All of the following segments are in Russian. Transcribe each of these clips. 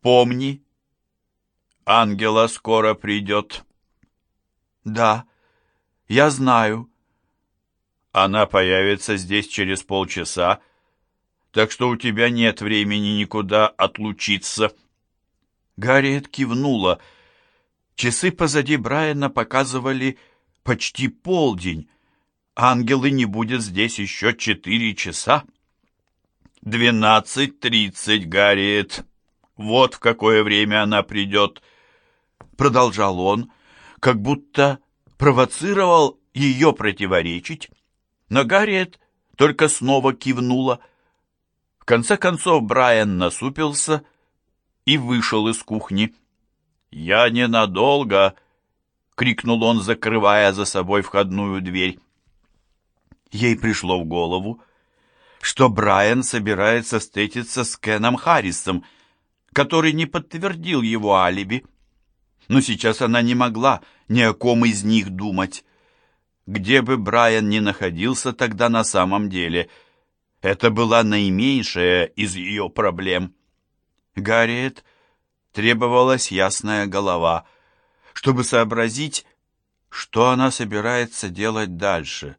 помни, ангела скоро придет». «Да, я знаю». «Она появится здесь через полчаса, так что у тебя нет времени никуда отлучиться». Гарриет кивнула. Часы позади Брайана показывали почти полдень. Ангелы не будет здесь еще четыре часа. «Двенадцать тридцать, Гарриет. Вот в какое время она придет», — продолжал он, как будто провоцировал ее противоречить. Но Гарриет только снова кивнула. В конце концов Брайан насупился и вышел из кухни. «Я ненадолго!» — крикнул он, закрывая за собой входную дверь. Ей пришло в голову, что Брайан собирается встретиться с Кеном Харрисом, который не подтвердил его алиби. Но сейчас она не могла ни о ком из них думать. Где бы Брайан ни находился тогда на самом деле, это была наименьшая из ее проблем. Гарриет требовалась ясная голова, чтобы сообразить, что она собирается делать дальше,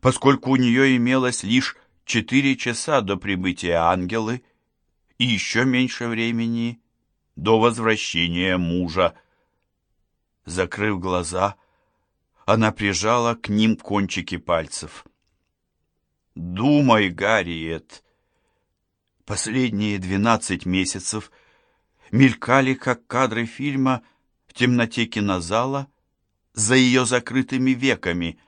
поскольку у нее имелось лишь четыре часа до прибытия ангелы и еще меньше времени до возвращения мужа. Закрыв глаза, она прижала к ним кончики пальцев. «Думай, Гарриет!» Последние двенадцать месяцев мелькали, как кадры фильма в темноте кинозала за ее закрытыми веками.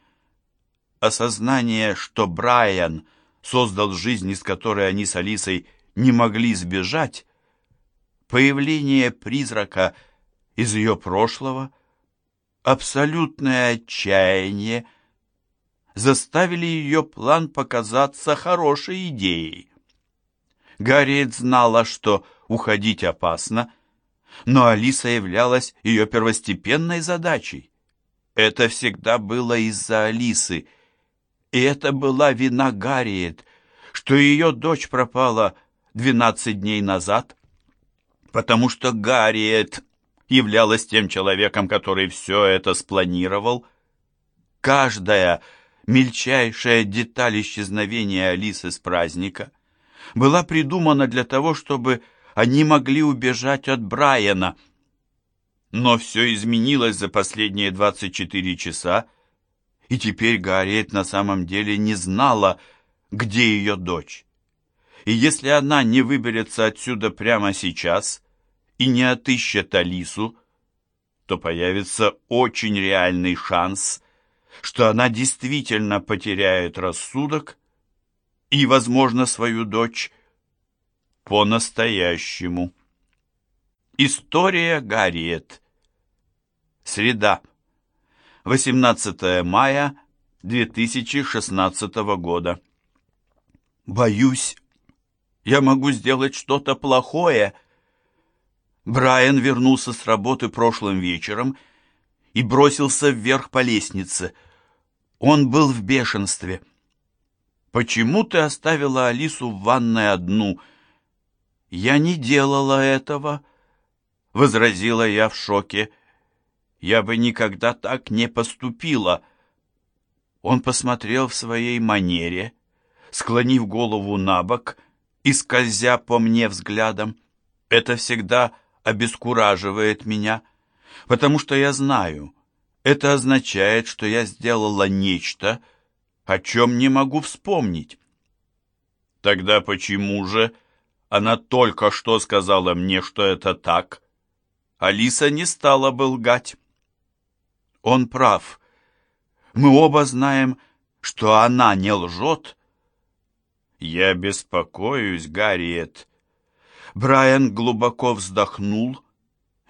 Осознание, что Брайан создал жизнь, из которой они с Алисой не могли сбежать, появление призрака из ее прошлого, абсолютное отчаяние заставили ее план показаться хорошей идеей. Гарриет знала, что уходить опасно, но Алиса являлась ее первостепенной задачей. Это всегда было из-за Алисы, и это была вина Гарриет, что ее дочь пропала двенадцать дней назад, потому что Гарриет являлась тем человеком, который все это спланировал. Каждая мельчайшая деталь исчезновения Алисы с праздника была придумана для того, чтобы они могли убежать от Брайана. Но все изменилось за последние 24 часа, и теперь Гарриет на самом деле не знала, где ее дочь. И если она не выберется отсюда прямо сейчас и не отыщет Алису, то появится очень реальный шанс, что она действительно потеряет рассудок и, возможно, свою дочь по-настоящему. История Гарриет. Среда. 18 мая 2016 года. Боюсь, я могу сделать что-то плохое. Брайан вернулся с работы прошлым вечером и бросился вверх по лестнице. Он был в бешенстве. «Почему ты оставила Алису в ванной одну?» «Я не делала этого», — возразила я в шоке. Я бы никогда так не поступила. Он посмотрел в своей манере, склонив голову на бок и скользя по мне взглядом. Это всегда обескураживает меня, потому что я знаю, это означает, что я сделала нечто, о чем не могу вспомнить. Тогда почему же она только что сказала мне, что это так? Алиса не стала бы лгать. Он прав. Мы оба знаем, что она не лжет. Я беспокоюсь, Гарриет. Брайан глубоко вздохнул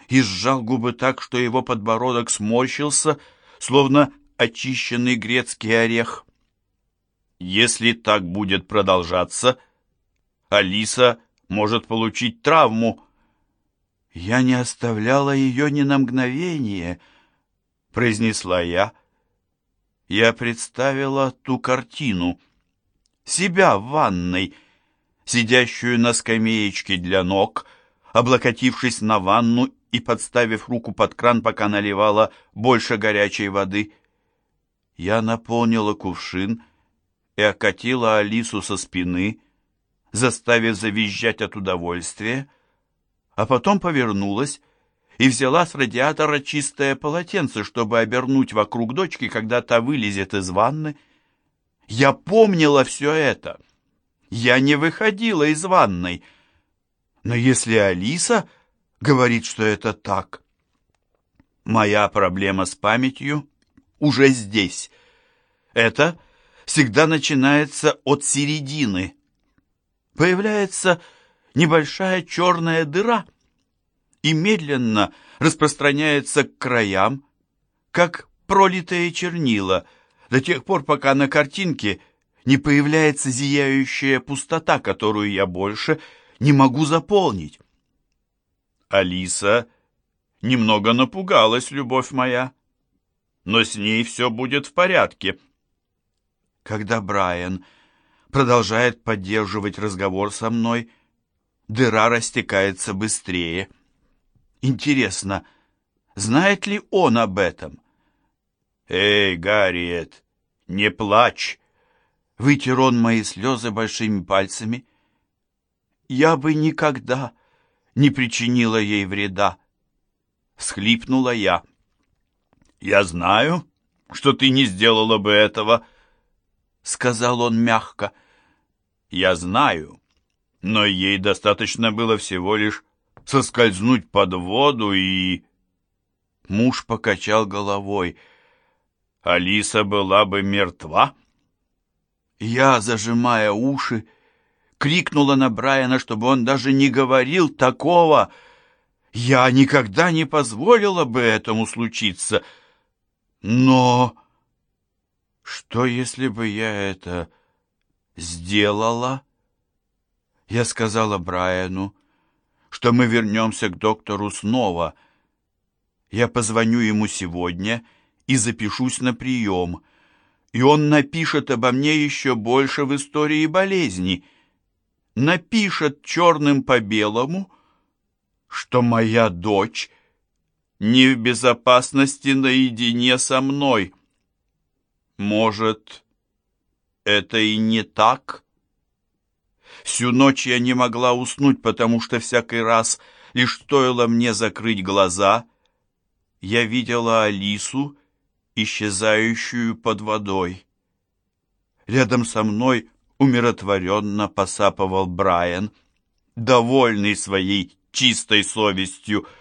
и сжал губы так, что его подбородок сморщился, словно очищенный грецкий орех. Если так будет продолжаться, Алиса может получить травму. Я не оставляла ее ни на мгновение — произнесла я. Я представила ту картину. Себя в ванной, сидящую на скамеечке для ног, облокотившись на ванну и подставив руку под кран, пока наливала больше горячей воды. Я наполнила кувшин и окатила Алису со спины, заставив завизжать от удовольствия, а потом повернулась и взяла с радиатора чистое полотенце, чтобы обернуть вокруг дочки, когда та вылезет из ванны. Я помнила все это. Я не выходила из ванной. Но если Алиса говорит, что это так, моя проблема с памятью уже здесь. Это всегда начинается от середины. Появляется небольшая черная дыра и медленно распространяется к краям, как пролитые чернила, до тех пор, пока на картинке не появляется зияющая пустота, которую я больше не могу заполнить. Алиса немного напугалась, любовь моя, но с ней все будет в порядке. Когда Брайан продолжает поддерживать разговор со мной, дыра растекается быстрее. Интересно, знает ли он об этом? «Эй, Гарриет, не плачь!» Вытер он мои слезы большими пальцами. «Я бы никогда не причинила ей вреда!» Схлипнула я. «Я знаю, что ты не сделала бы этого», — сказал он мягко. Я знаю, но ей достаточно было всего лишь соскользнуть под воду и... Муж покачал головой. Алиса была бы мертва. Я, зажимая уши, крикнула на Брайана, чтобы он даже не говорил такого. Я никогда не позволила бы этому случиться. Но... Что, если бы я это сделала. Я сказала Брайану, что мы вернемся к доктору снова. Я позвоню ему сегодня и запишусь на прием, и он напишет обо мне еще больше в истории болезни. Напишет черным по белому, что моя дочь не в безопасности наедине со мной. Может, это и не так. Всю ночь я не могла уснуть, потому что всякий раз, лишь стоило мне закрыть глаза, я видела Алису, исчезающую под водой. Рядом со мной умиротворенно посапывал Брайан, довольный своей чистой совестью —